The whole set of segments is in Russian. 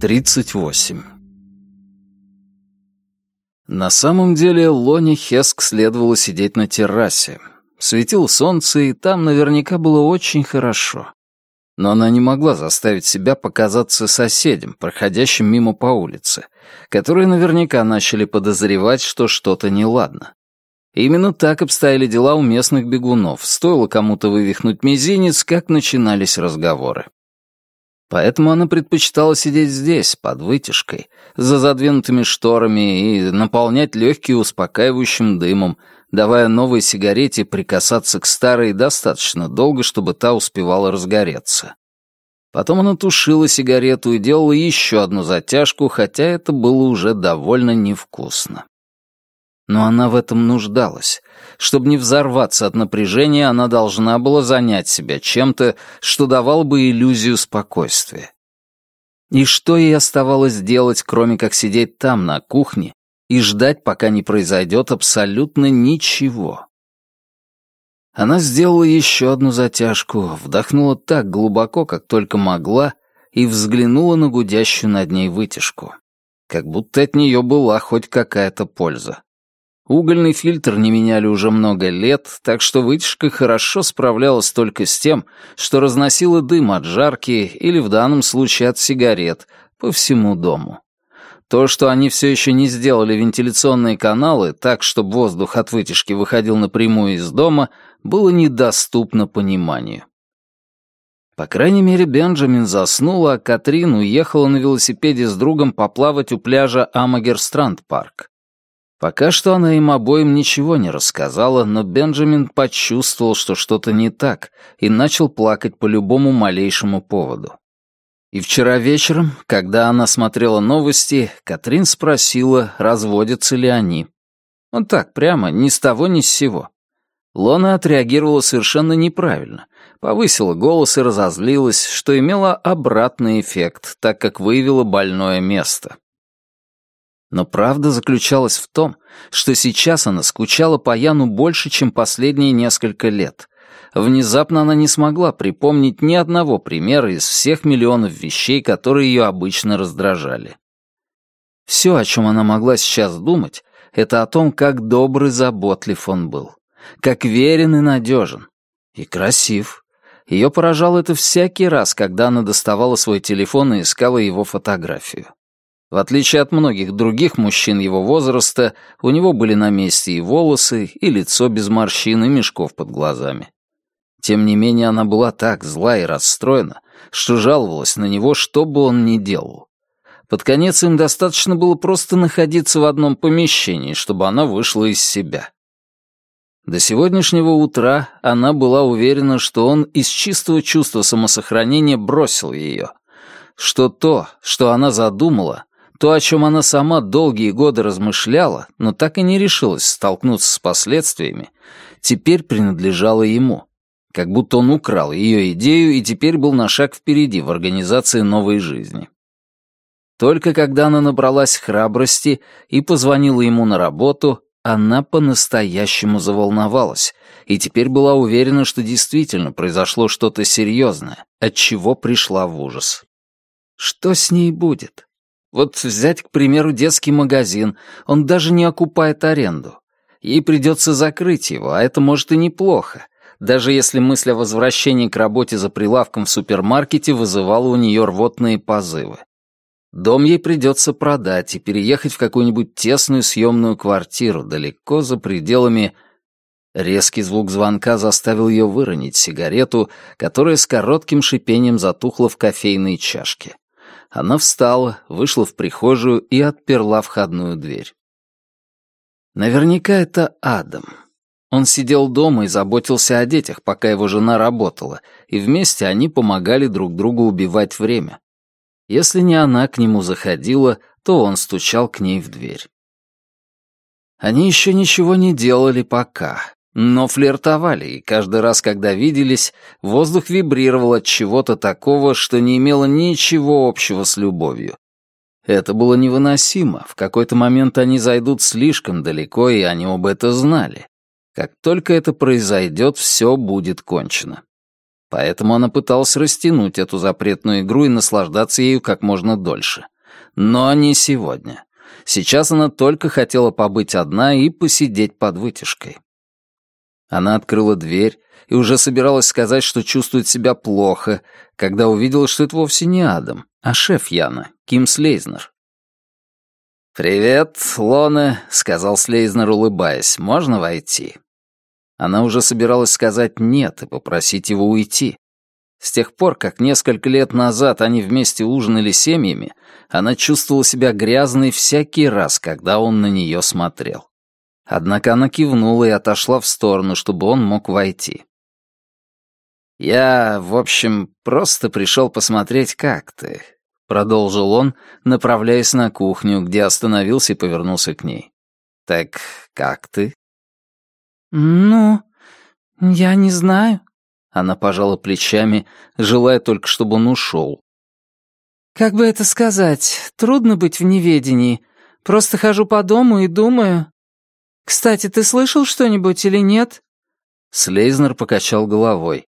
38. На самом деле Лоне Хеск следовало сидеть на террасе. Светило солнце, и там наверняка было очень хорошо. Но она не могла заставить себя показаться соседям, проходящим мимо по улице, которые наверняка начали подозревать, что что-то неладно. именно так обстояли дела у местных бегунов. Стоило кому-то вывихнуть мизинец, как начинались разговоры. Поэтому она предпочитала сидеть здесь, под вытяжкой, за задвинутыми шторами и наполнять легкие успокаивающим дымом, давая новой сигарете прикасаться к старой достаточно долго, чтобы та успевала разгореться. Потом она тушила сигарету и делала еще одну затяжку, хотя это было уже довольно невкусно. Но она в этом нуждалась. Чтобы не взорваться от напряжения, она должна была занять себя чем-то, что давало бы иллюзию спокойствия. И что ей оставалось делать, кроме как сидеть там, на кухне, и ждать, пока не произойдет абсолютно ничего? Она сделала еще одну затяжку, вдохнула так глубоко, как только могла, и взглянула на гудящую над ней вытяжку. Как будто от нее была хоть какая-то польза. Угольный фильтр не меняли уже много лет, так что вытяжка хорошо справлялась только с тем, что разносила дым от жарки или в данном случае от сигарет по всему дому. То, что они все еще не сделали вентиляционные каналы так, чтобы воздух от вытяжки выходил напрямую из дома, было недоступно пониманию. По крайней мере, Бенджамин заснул, а Катрин уехала на велосипеде с другом поплавать у пляжа Амагерстранд-парк. Пока что она им обоим ничего не рассказала, но Бенджамин почувствовал, что что-то не так, и начал плакать по любому малейшему поводу. И вчера вечером, когда она смотрела новости, Катрин спросила, разводятся ли они. Вот так, прямо, ни с того, ни с сего. Лона отреагировала совершенно неправильно, повысила голос и разозлилась, что имело обратный эффект, так как выявила больное место. Но правда заключалась в том, что сейчас она скучала по Яну больше, чем последние несколько лет. Внезапно она не смогла припомнить ни одного примера из всех миллионов вещей, которые ее обычно раздражали. Все, о чем она могла сейчас думать, это о том, как добрый, заботлив он был, как верен и надежен, и красив. Ее поражало это всякий раз, когда она доставала свой телефон и искала его фотографию. В отличие от многих других мужчин его возраста, у него были на месте и волосы, и лицо без морщин, и мешков под глазами. Тем не менее, она была так зла и расстроена, что жаловалась на него, что бы он ни делал. Под конец им достаточно было просто находиться в одном помещении, чтобы она вышла из себя. До сегодняшнего утра она была уверена, что он из чистого чувства самосохранения бросил ее, что то, что она задумала, то, о чем она сама долгие годы размышляла, но так и не решилась столкнуться с последствиями, теперь принадлежало ему. Как будто он украл ее идею и теперь был на шаг впереди в организации новой жизни. Только когда она набралась храбрости и позвонила ему на работу, она по-настоящему заволновалась и теперь была уверена, что действительно произошло что-то серьезное, от чего пришла в ужас. Что с ней будет? Вот взять, к примеру, детский магазин, он даже не окупает аренду. Ей придется закрыть его, а это может и неплохо, даже если мысль о возвращении к работе за прилавком в супермаркете вызывала у нее рвотные позывы. Дом ей придется продать и переехать в какую-нибудь тесную съемную квартиру далеко за пределами... Резкий звук звонка заставил ее выронить сигарету, которая с коротким шипением затухла в кофейной чашке. Она встала, вышла в прихожую и отперла входную дверь. Наверняка это Адам. Он сидел дома и заботился о детях, пока его жена работала, и вместе они помогали друг другу убивать время. Если не она к нему заходила, то он стучал к ней в дверь. Они еще ничего не делали пока, но флиртовали, и каждый раз, когда виделись, воздух вибрировал от чего-то такого, что не имело ничего общего с любовью. Это было невыносимо, в какой-то момент они зайдут слишком далеко, и они оба это знали. Как только это произойдет, все будет кончено. Поэтому она пыталась растянуть эту запретную игру и наслаждаться ею как можно дольше — но не сегодня. Сейчас она только хотела побыть одна и посидеть под вытяжкой. Она открыла дверь и уже собиралась сказать, что чувствует себя плохо, когда увидела, что это вовсе не Адам, а шеф Яна, Ким Слейзнер. «Привет, Лона», — сказал Слейзнер, улыбаясь. «Можно войти?» Она уже собиралась сказать «нет» и попросить его уйти. С тех пор, как несколько лет назад они вместе ужинали семьями, она чувствовала себя грязной всякий раз, когда он на нее смотрел. Однако она кивнула и отошла в сторону, чтобы он мог войти. «Я, в общем, просто пришел посмотреть, как ты продолжил он, направляясь на кухню, где остановился и повернулся к ней. «Так как ты?» «Ну, я не знаю». Она пожала плечами, желая только, чтобы он ушел. «Как бы это сказать? Трудно быть в неведении. Просто хожу по дому и думаю. Кстати, ты слышал что-нибудь или нет?» Слейзнер покачал головой.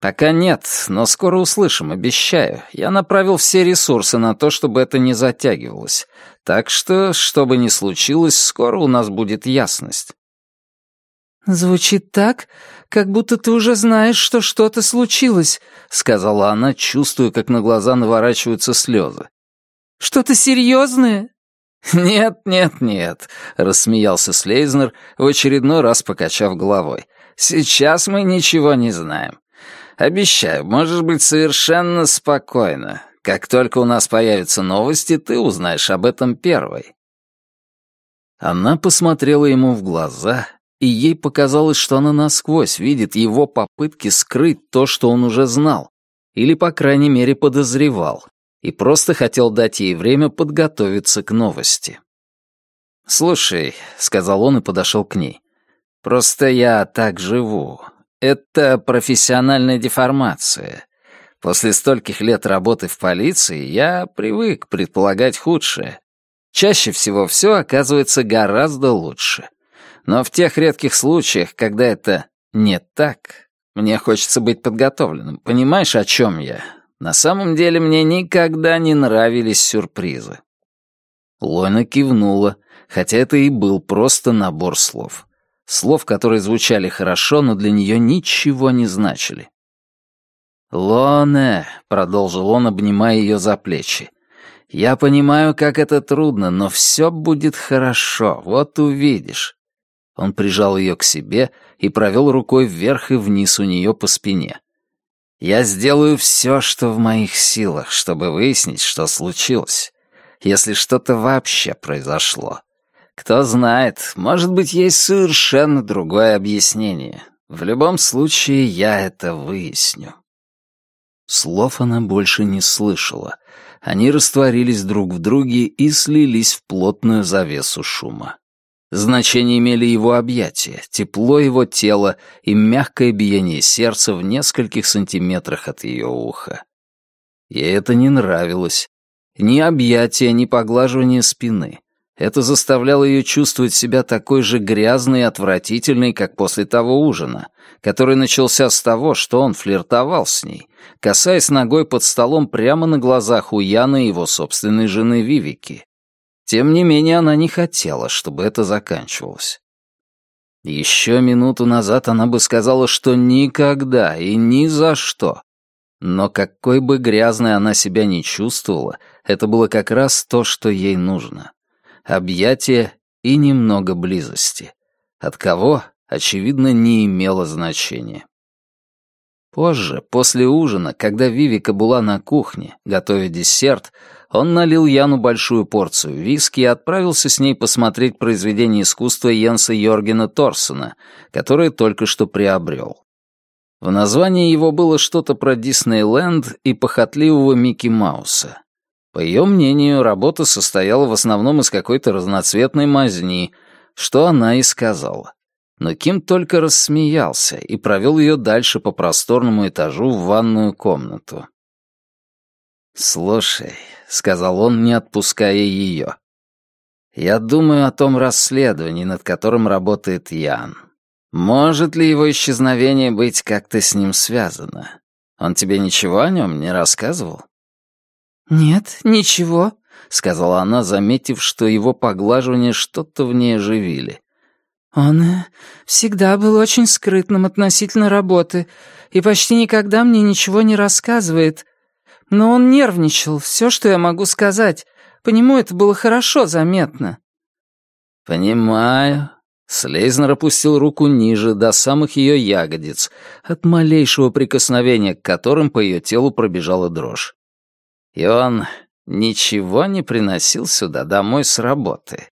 «Пока нет, но скоро услышим, обещаю. Я направил все ресурсы на то, чтобы это не затягивалось. Так что, что бы ни случилось, скоро у нас будет ясность». «Звучит так, как будто ты уже знаешь, что что-то случилось», — сказала она, чувствуя, как на глаза наворачиваются слезы. «Что-то серьезное?» «Нет, нет, нет», — рассмеялся Слейзнер, в очередной раз покачав головой. «Сейчас мы ничего не знаем. Обещаю, можешь быть совершенно спокойна. Как только у нас появятся новости, ты узнаешь об этом первой». Она посмотрела ему в глаза, и ей показалось, что она насквозь видит его попытки скрыть то, что он уже знал, или, по крайней мере, подозревал, и просто хотел дать ей время подготовиться к новости. «Слушай», — сказал он и подошел к ней, — «просто я так живу. Это профессиональная деформация. После стольких лет работы в полиции я привык предполагать худшее. Чаще всего все оказывается гораздо лучше. Но в тех редких случаях, когда это не так, мне хочется быть подготовленным. Понимаешь, о чем я? На самом деле мне никогда не нравились сюрпризы. Лойна кивнула, хотя это и был просто набор слов слов, которые звучали хорошо, но для нее ничего не значили. «Лоне», — продолжил он, обнимая ее за плечи, — «я понимаю, как это трудно, но все будет хорошо, вот увидишь». Он прижал ее к себе и провел рукой вверх и вниз у нее по спине. «Я сделаю все, что в моих силах, чтобы выяснить, что случилось, если что-то вообще произошло. Кто знает, может быть, есть совершенно другое объяснение. В любом случае, я это выясню. Слов она больше не слышала. Они растворились друг в друге и слились в плотную завесу шума. Значение имели его объятия, тепло его тела и мягкое биение сердца в нескольких сантиметрах от ее уха. Ей это не нравилось. Ни объятия, ни поглаживание спины. Это заставляло ее чувствовать себя такой же грязной и отвратительной, как после того ужина, который начался с того, что он флиртовал с ней, касаясь ногой под столом прямо на глазах у Яны и его собственной жены Вивики. Тем не менее, она не хотела, чтобы это заканчивалось. Еще минуту назад она бы сказала, что никогда и ни за что. Но какой бы грязной она себя не чувствовала, это было как раз то, что ей нужно объятия и немного близости. От кого, очевидно, не имело значения. Позже, после ужина, когда Вивика была на кухне, готовя десерт, он налил Яну большую порцию виски и отправился с ней посмотреть произведение искусства Йенса Йоргена Торсона, которое только что приобрел. В названии его было что-то про Диснейленд и похотливого Микки Мауса. По ее мнению, работа состояла в основном из какой-то разноцветной мазни, что она и сказала. Но Ким только рассмеялся и провел ее дальше по просторному этажу в ванную комнату. «Слушай», — сказал он, не отпуская ее, — «я думаю о том расследовании, над которым работает Ян. Может ли его исчезновение быть как-то с ним связано? Он тебе ничего о нем не рассказывал?» «Нет, ничего», — сказала она, заметив, что его поглаживания что-то в ней оживили. «Он э, всегда был очень скрытным относительно работы и почти никогда мне ничего не рассказывает. Но он нервничал, все, что я могу сказать. По нему это было хорошо заметно». «Понимаю». Слейзнер опустил руку ниже, до самых ее ягодиц, от малейшего прикосновения к которым по ее телу пробежала дрожь. И он ничего не приносил сюда домой с работы.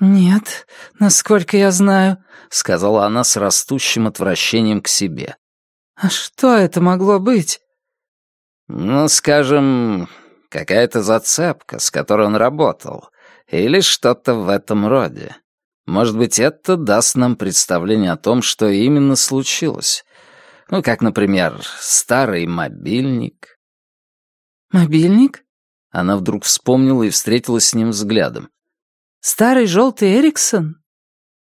«Нет, насколько я знаю», — сказала она с растущим отвращением к себе. «А что это могло быть?» «Ну, скажем, какая-то зацепка, с которой он работал, или что-то в этом роде. Может быть, это даст нам представление о том, что именно случилось. Ну, как, например, старый мобильник». «Мобильник?» Она вдруг вспомнила и встретилась с ним взглядом. Старый желтый Эриксон?»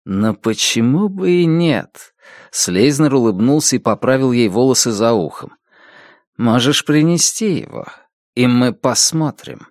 «Но почему бы и нет?» Слейзнер улыбнулся и поправил ей волосы за ухом. «Можешь принести его, и мы посмотрим».